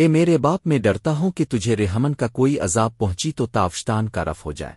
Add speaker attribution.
Speaker 1: اے میرے باپ، میں ڈرتا ہوں کہ تجھے رحمن کا کوئی عذاب پہنچی تو تافشتان کا رف ہو جائے۔